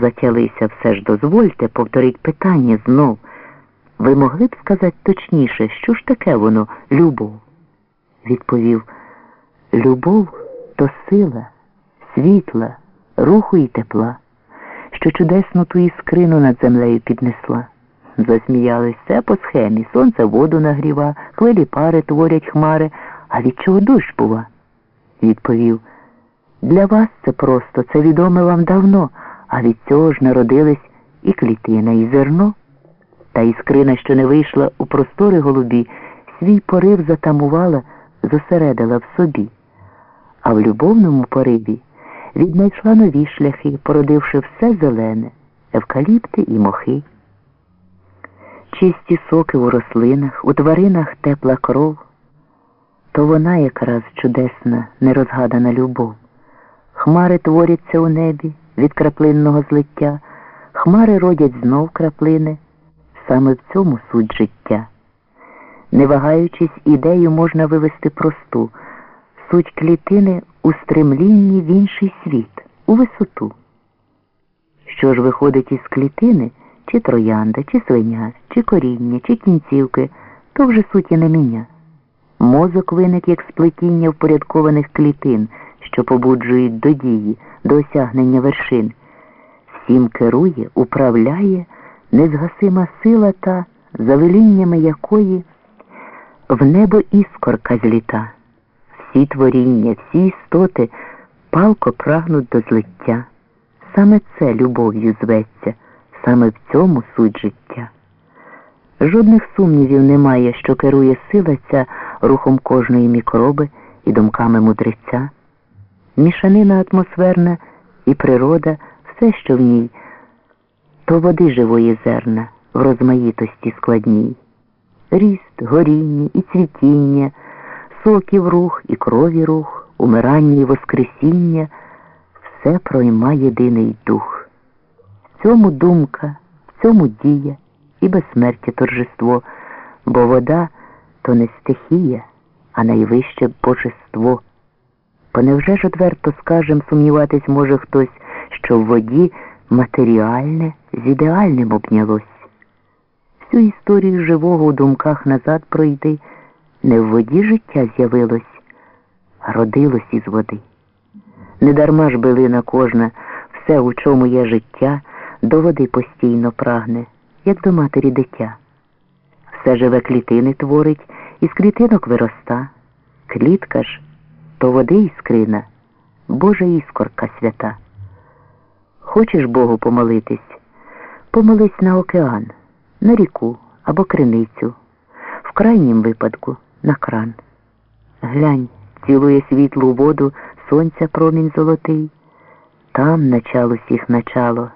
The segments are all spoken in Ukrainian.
затялися все ж дозвольте, повторіть питання знов. Ви могли б сказати точніше, що ж таке воно любов? Відповів, любов то сила, світла, руху і тепла, що чудесно ту іскрину над землею піднесла. Засміялись все по схемі. Сонце воду нагріва, хвилі пари творять хмари, а від чого дощ бува? Відповів, для вас це просто, це відоме вам давно, а від цього ж народились і клітина, і зерно. Та іскрина, що не вийшла у простори голубі, свій порив затамувала, зосередила в собі, а в любовному пориві віднайшла нові шляхи, породивши все зелене, евкаліпти і мохи. Чисті соки у рослинах, у тваринах тепла кров, то вона якраз чудесна, нерозгадана любов. Хмари творяться у небі від краплинного злиття, хмари родять знов краплини, саме в цьому суть життя. Не вагаючись, ідею можна вивести просту, суть клітини у стремлінні в інший світ, у висоту. Що ж виходить із клітини, чи троянда, чи свиня, чи коріння, чи кінцівки, то вже суті не міня. Мозок виник як сплетіння впорядкованих клітин, що побуджують до дії, до осягнення вершин. Всім керує, управляє незгасима сила та, за веліннями якої в небо іскорка зліта. Всі творіння, всі істоти палко прагнуть до злиття. Саме це любов'ю зветься, саме в цьому суть життя. Жодних сумнівів немає, що керує сила ця рухом кожної мікроби і думками мудреця. Мішанина атмосферна і природа, все, що в ній, то води живої зерна в розмаїтості складній. Ріст, горіння і цвітіння, соків рух і крові рух, умирання і воскресіння все пройма єдиний дух. В цьому думка, в цьому дія і безсмертя торжество, бо вода то не стихія, а найвище божество. Бо невже ж одверто скажем, сумніватись може хтось, що в воді матеріальне з ідеальним обнялось. Всю історію живого у думках назад пройди, не в воді життя з'явилось, а родилось із води. Недарма ж билина кожна, все, у чому є життя, до води постійно прагне, як до матері дитя. Все живе клітини творить, із клітинок вироста. Клітка ж то води іскрина, Божа іскорка свята. Хочеш Богу помолитись? Помолись на океан, на ріку або криницю, в крайнім випадку на кран. Глянь, цілує світлу воду сонця промінь золотий, там начало всіх начало,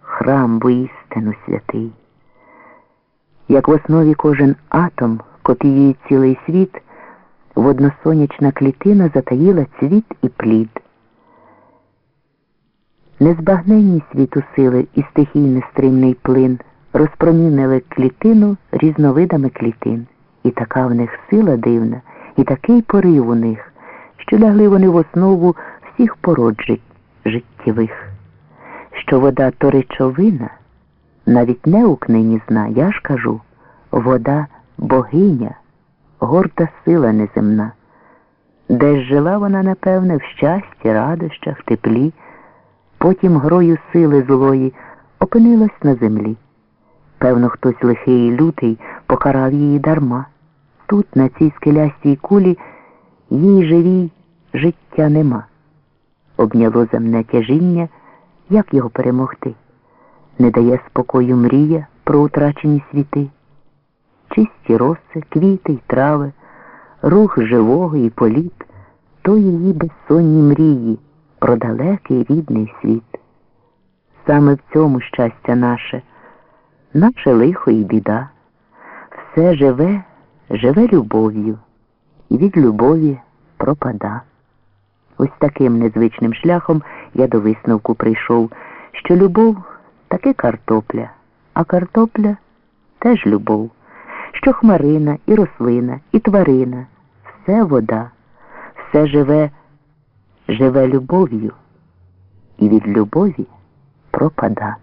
храм воістину святий. Як в основі кожен атом копіює цілий світ, водносонячна клітина затаїла цвіт і плід. Незбагненні світу сили і стихійний стримний плин розпромінили клітину різновидами клітин. І така в них сила дивна, і такий порив у них, що лягли вони в основу всіх породжень життєвих, що вода то речовина, навіть не у книні зна, я ж кажу, вода богиня, горда сила неземна. Де ж жила вона, напевне, в щасті, радощах, теплі потім грою сили злої опинилась на землі. Певно, хтось лихий і лютий покарав її дарма. Тут, на цій скелястій кулі, їй живій життя нема. Обняло земне тяжіння, як його перемогти. Не дає спокою мрія про утрачені світи, чисті роси, квіти й трави, рух живого і політ, то її безсонні мрії про далекий рідний світ. Саме в цьому щастя наше, наше лихо і біда. Все живе, живе любов'ю, і від любові пропада. Ось таким незвичним шляхом я до висновку прийшов, що любов таки картопля, а картопля теж любов, що хмарина і рослина, і тварина, все вода, все живе живе любов'ю, і від любові пропада.